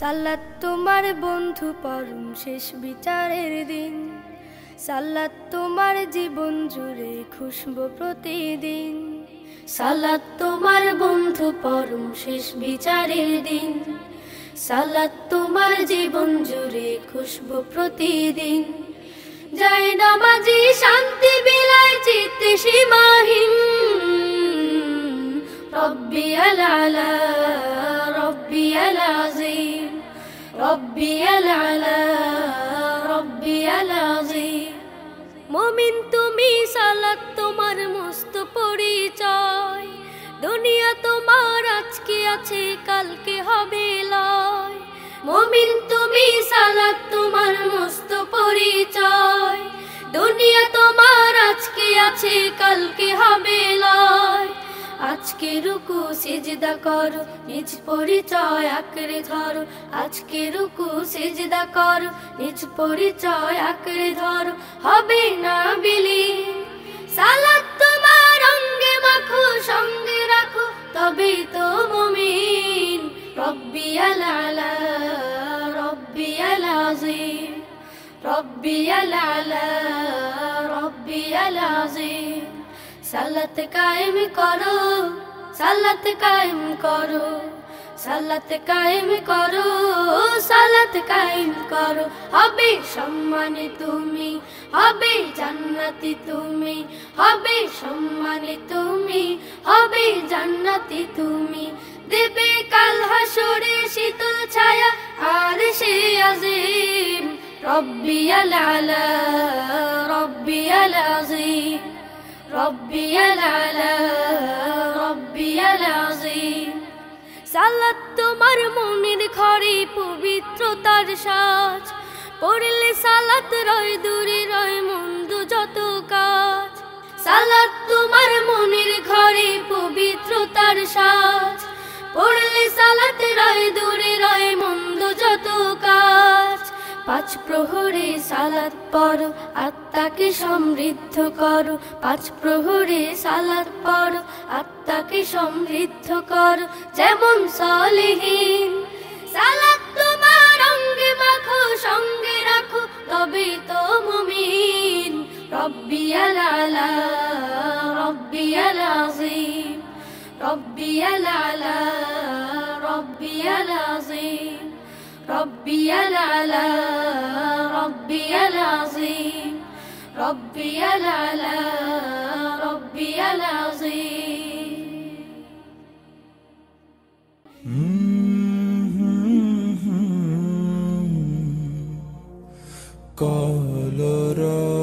সাল্লাত তোমার বন্ধু পরম শেষ বিচারের দিন। সাল্লাত তোমার জীবন জুড়ে খুশব প্রতিদিন। সালাত তোমার বন্ধু পরম শেষ বিচারের দিন। সালাত তোমার জীবন জুড়ে খুশব প্রতিদিন। জয় নামাজি, শান্তি বিলায় চিত্তে সীমাহীন। রব্বি আলা আলাজিম রব্বি আলা রব্বি আলাজিম মমিন তুমি সালাত তোমার মস্ত পরিচয়। দুনিয়া তোমার আজকে আছে, কালকে হবে লয়। মমিন তুমি সালাত তোমার মস্ত পরিচয়। দুনিয়া তোমার আজকে আছে, কালকে হবে আজকে রুকু সিজদা করো, নিজ পরিচয় আঁকড়ে ধরো। আজকে রুকু সিজদা করো, নিজ পরিচয় আঁকড়ে ধরো। হবে না বিলি সালাত তোমার অঙ্গে মাখো, সঙ্গে রাখো, তবে তো মুমিন। রব্বি আলা রব্বি আলাজিম রব্বি আলা রব্বি আলাজিম সালাত কায়েম করো, সালাত কায়েম করো, সালাত কায়েম করো, সালাত কায়েম করো। হবে সম্মানে তুমি, হবে জান্নাতি তুমি, হবে সম্মানে তুমি, হবে জান্নাতি তুমি। দেবে কাল হাসরে শীতল ছায়া, আর সে আজিম, রব্বি আলা রব্বি আলাজিম রব্বি আলা রব্বি আলাজিম সালাত তোমার মনের ঘরে পবিত্রতার সাজ। পড়লে সালাত রয়, দূরে রয়, মন্দ যত কাজ। সালাত তোমার মনের ঘরে পবিত্রতার সাজ। পড়লে সালাত রয়, দূরে পাঁচ প্রহরে সালাত পড়ো, আত্মাকে সমৃদ্ধ করো। পাঁচ প্রহরে সালাত পড়ো, আত্মাকে সমৃদ্ধ করো। যেমন সলিহীন, সালাত তোমার অঙ্গে মাখো, সঙ্গে রাখো তবে তো মুমিন। রব্বি আলা রব্বি আলাজিম রব্বি আলা রব্বি আলাজিম ربي العلا ربي العظيم. ربي العلا ربي العظيم. قال رب